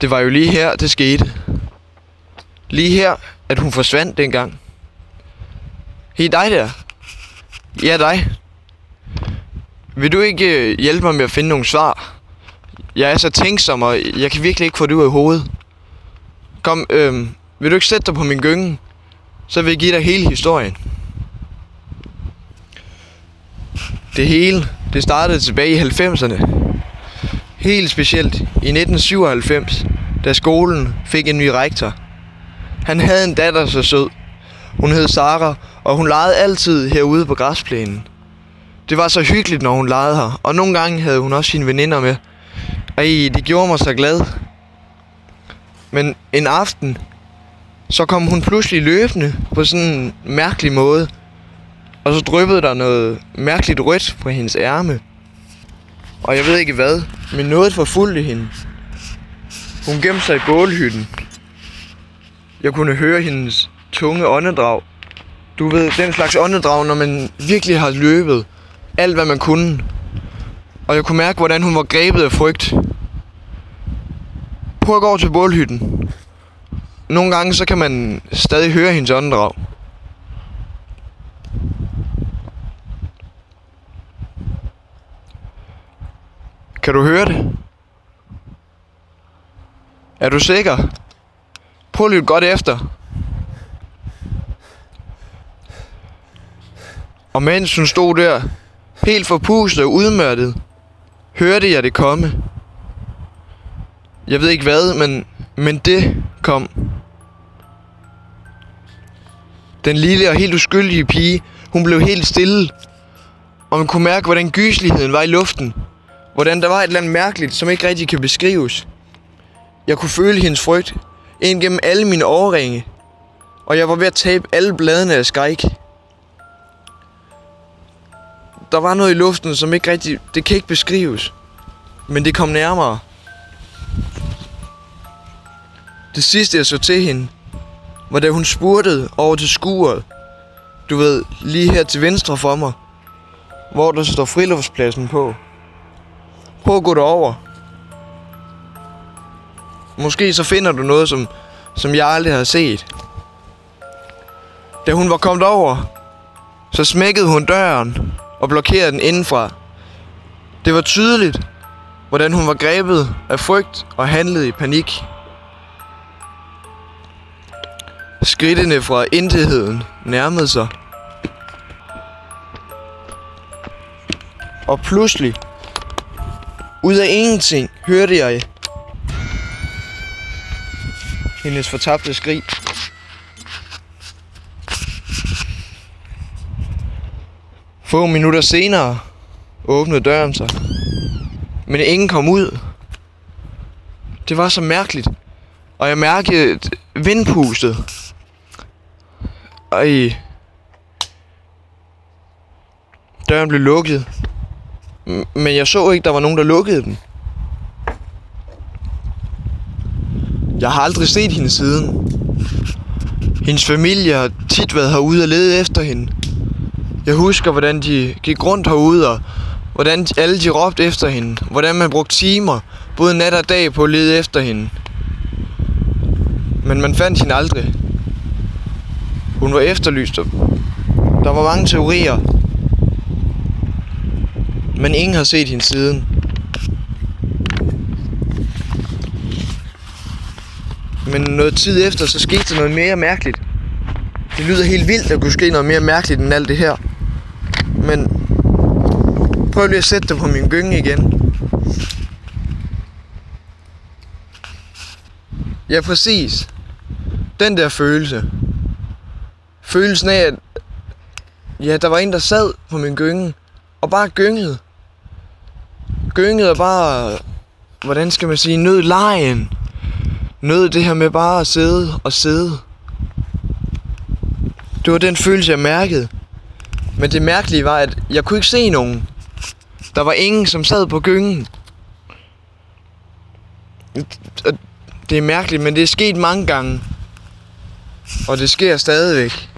Det var jo lige her, det skete. Lige her, at hun forsvandt dengang. Hey dig der. Ja, dig. Vil du ikke øh, hjælpe mig med at finde nogle svar? Jeg er så tænksom, og jeg kan virkelig ikke få det ud af hovedet. Kom, øhm, vil du ikke sætte dig på min gynge? Så vil jeg give dig hele historien. Det hele, det startede tilbage i 90'erne. Helt specielt i 1997, da skolen fik en ny rektor. Han havde en datter så sød. Hun hed Sara, og hun legede altid herude på græsplænen. Det var så hyggeligt, når hun legede her, og nogle gange havde hun også sine veninder med. Ej, det gjorde mig så glad. Men en aften, så kom hun pludselig løbende på sådan en mærkelig måde. Og så dryppede der noget mærkeligt rødt på hendes ærme. Og jeg ved ikke hvad, men noget forfulgte hende. Hun gemte sig i bålhytten. Jeg kunne høre hendes tunge åndedrag. Du ved, den slags åndedrag, når man virkelig har løbet alt, hvad man kunne. Og jeg kunne mærke, hvordan hun var grebet af frygt. Prøv at gå over til bålhytten. Nogle gange, så kan man stadig høre hendes åndedrag. Kan du høre det? Er du sikker? Prøv lige godt efter. Og mens hun stod der, helt forpustet og udmørtet, hørte jeg det komme. Jeg ved ikke hvad, men, men det kom. Den lille og helt uskyldige pige, hun blev helt stille. Og man kunne mærke, hvordan gysligheden var i luften. Hvordan der var et eller andet mærkeligt, som ikke rigtig kan beskrives. Jeg kunne føle hendes frygt ind gennem alle mine årringe. Og jeg var ved at tabe alle bladene af skræk. Der var noget i luften, som ikke rigtig... Det kan ikke beskrives. Men det kom nærmere. Det sidste, jeg så til hende, var da hun spurtede over til skuret. Du ved, lige her til venstre for mig. Hvor der står friluftspladsen på. Prøv at gå derover. Måske så finder du noget, som, som jeg aldrig har set. Da hun var kommet over, så smækkede hun døren og blokerede den indenfra. Det var tydeligt, hvordan hun var grebet af frygt og handlede i panik. Skridtene fra intetheden nærmede sig. Og pludselig, ud af ingenting, hørte jeg hendes fortabte skrig. Få minutter senere åbnede døren sig. Men ingen kom ud. Det var så mærkeligt. Og jeg mærkede vindpustet. Ej. Døren blev lukket. Men jeg så ikke, der var nogen, der lukkede den. Jeg har aldrig set hende siden. Hendes familie har tit været herude og lede efter hende. Jeg husker, hvordan de gik rundt herude, og hvordan alle de råbte efter hende. Hvordan man brugte timer, både nat og dag, på at lede efter hende. Men man fandt hende aldrig. Hun var efterlyst, der var mange teorier. Men ingen har set hende siden. Men noget tid efter, så skete der noget mere mærkeligt. Det lyder helt vildt, at kunne ske noget mere mærkeligt end alt det her. Men prøv lige at sætte dig på min gynge igen. Ja, præcis. Den der følelse. Følelsen af, at ja, der var en, der sad på min gynge og bare gyngede. Gyngede og bare, hvordan skal man sige, nød lejen. Nød det her med bare at sidde og sidde. Det var den følelse, jeg mærkede. Men det mærkelige var, at jeg kunne ikke se nogen. Der var ingen, som sad på gyngen. Det er mærkeligt, men det er sket mange gange. Og det sker stadigvæk.